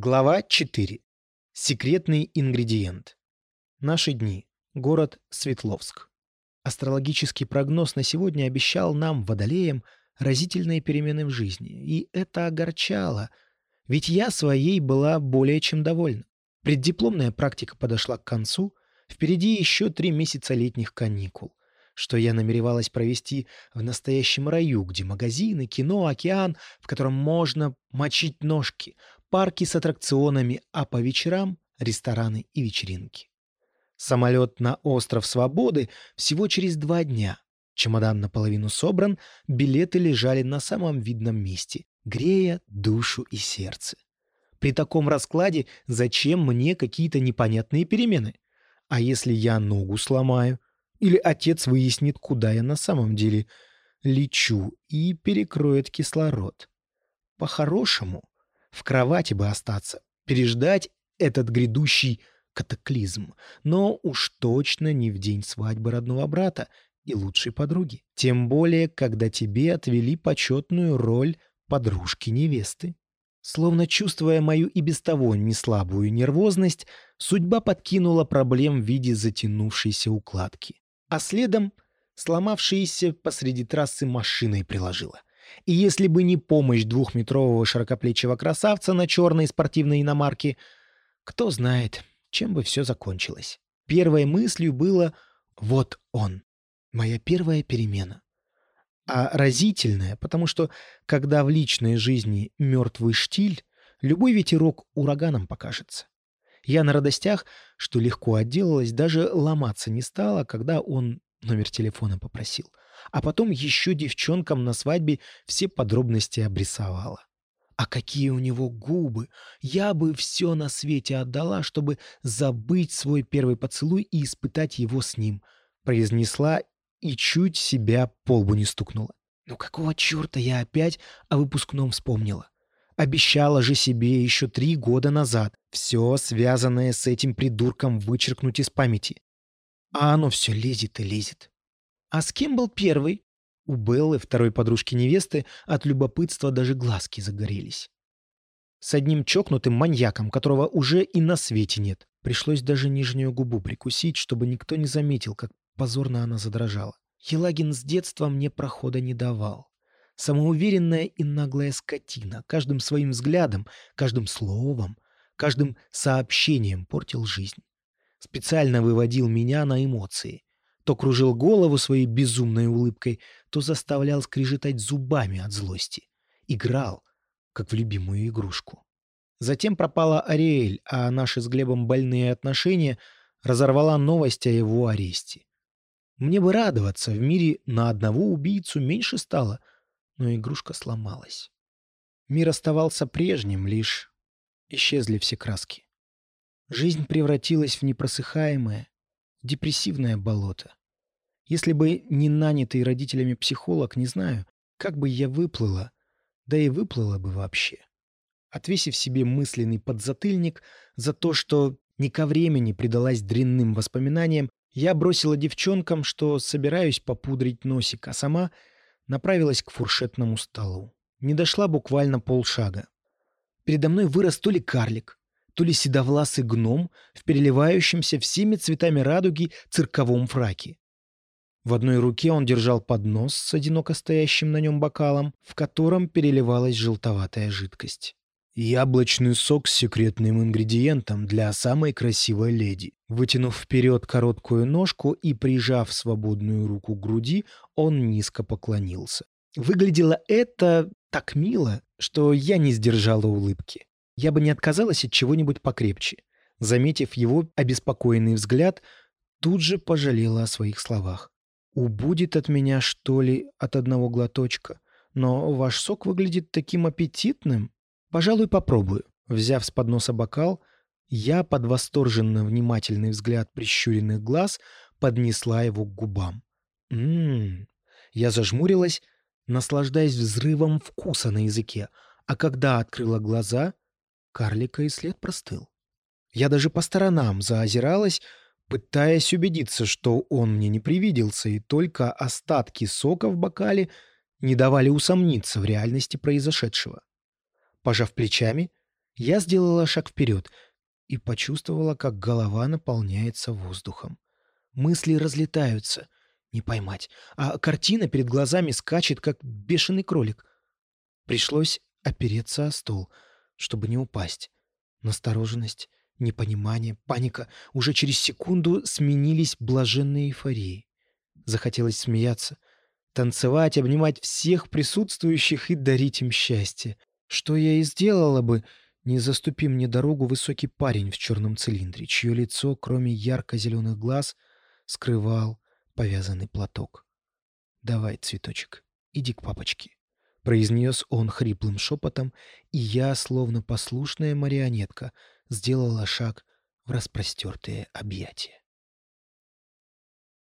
Глава 4. Секретный ингредиент. Наши дни. Город Светловск. Астрологический прогноз на сегодня обещал нам, водолеям, разительные перемены в жизни. И это огорчало. Ведь я своей была более чем довольна. Преддипломная практика подошла к концу. Впереди еще три месяца летних каникул что я намеревалась провести в настоящем раю, где магазины, кино, океан, в котором можно мочить ножки, парки с аттракционами, а по вечерам — рестораны и вечеринки. Самолет на остров Свободы всего через два дня. Чемодан наполовину собран, билеты лежали на самом видном месте, грея душу и сердце. При таком раскладе зачем мне какие-то непонятные перемены? А если я ногу сломаю? Или отец выяснит, куда я на самом деле лечу и перекроет кислород? По-хорошему, в кровати бы остаться, переждать этот грядущий катаклизм, но уж точно не в день свадьбы родного брата и лучшей подруги. Тем более, когда тебе отвели почетную роль подружки-невесты. Словно чувствуя мою и без того неслабую нервозность, судьба подкинула проблем в виде затянувшейся укладки. А следом сломавшиеся посреди трассы машиной приложила. И если бы не помощь двухметрового широкоплечего красавца на черной спортивной иномарке, кто знает, чем бы все закончилось. Первой мыслью было «вот он, моя первая перемена». А разительная, потому что, когда в личной жизни мертвый штиль, любой ветерок ураганом покажется. Я на радостях, что легко отделалась, даже ломаться не стала, когда он номер телефона попросил — а потом еще девчонкам на свадьбе все подробности обрисовала. А какие у него губы! Я бы все на свете отдала, чтобы забыть свой первый поцелуй и испытать его с ним, произнесла и чуть себя по лбу не стукнула. Ну какого черта я опять о выпускном вспомнила? Обещала же себе еще три года назад все, связанное с этим придурком, вычеркнуть из памяти. А оно все лезет и лезет. «А с кем был первый?» У Беллы, второй подружки невесты, от любопытства даже глазки загорелись. С одним чокнутым маньяком, которого уже и на свете нет. Пришлось даже нижнюю губу прикусить, чтобы никто не заметил, как позорно она задрожала. Елагин с детства мне прохода не давал. Самоуверенная и наглая скотина, каждым своим взглядом, каждым словом, каждым сообщением портил жизнь. Специально выводил меня на эмоции, то кружил голову своей безумной улыбкой, то заставлял скрежетать зубами от злости. Играл, как в любимую игрушку. Затем пропала Ариэль, а наши с Глебом больные отношения разорвала новость о его аресте. Мне бы радоваться, в мире на одного убийцу меньше стало, но игрушка сломалась. Мир оставался прежним, лишь исчезли все краски. Жизнь превратилась в непросыхаемое, депрессивное болото. Если бы не нанятый родителями психолог, не знаю, как бы я выплыла, да и выплыла бы вообще. Отвесив себе мысленный подзатыльник за то, что не ко времени предалась дрянным воспоминаниям, я бросила девчонкам, что собираюсь попудрить носик, а сама направилась к фуршетному столу. Не дошла буквально полшага. Передо мной вырос то ли карлик, то ли седовласый гном в переливающемся всеми цветами радуги цирковом фраке. В одной руке он держал поднос с одиноко стоящим на нем бокалом, в котором переливалась желтоватая жидкость. Яблочный сок с секретным ингредиентом для самой красивой леди. Вытянув вперед короткую ножку и прижав свободную руку к груди, он низко поклонился. Выглядело это так мило, что я не сдержала улыбки. Я бы не отказалась от чего-нибудь покрепче. Заметив его обеспокоенный взгляд, тут же пожалела о своих словах. Убудет от меня, что ли, от одного глоточка. Но ваш сок выглядит таким аппетитным. Пожалуй, попробую. Взяв с подноса бокал, я под восторженно внимательный взгляд прищуренных глаз поднесла его к губам. Ммм. Я зажмурилась, наслаждаясь взрывом вкуса на языке, а когда открыла глаза, карлика и след простыл. Я даже по сторонам заозиралась, пытаясь убедиться, что он мне не привиделся, и только остатки сока в бокале не давали усомниться в реальности произошедшего. Пожав плечами, Я сделала шаг вперед и почувствовала, как голова наполняется воздухом. Мысли разлетаются, не поймать, а картина перед глазами скачет, как бешеный кролик. Пришлось опереться о стол, чтобы не упасть. Настороженность, непонимание, паника уже через секунду сменились блаженной эйфорией. Захотелось смеяться, танцевать, обнимать всех присутствующих и дарить им счастье. Что я и сделала бы, не заступи мне дорогу высокий парень в черном цилиндре, чье лицо, кроме ярко-зеленых глаз, скрывал повязанный платок. «Давай, цветочек, иди к папочке», — произнес он хриплым шепотом, и я, словно послушная марионетка, сделала шаг в распростертые объятия.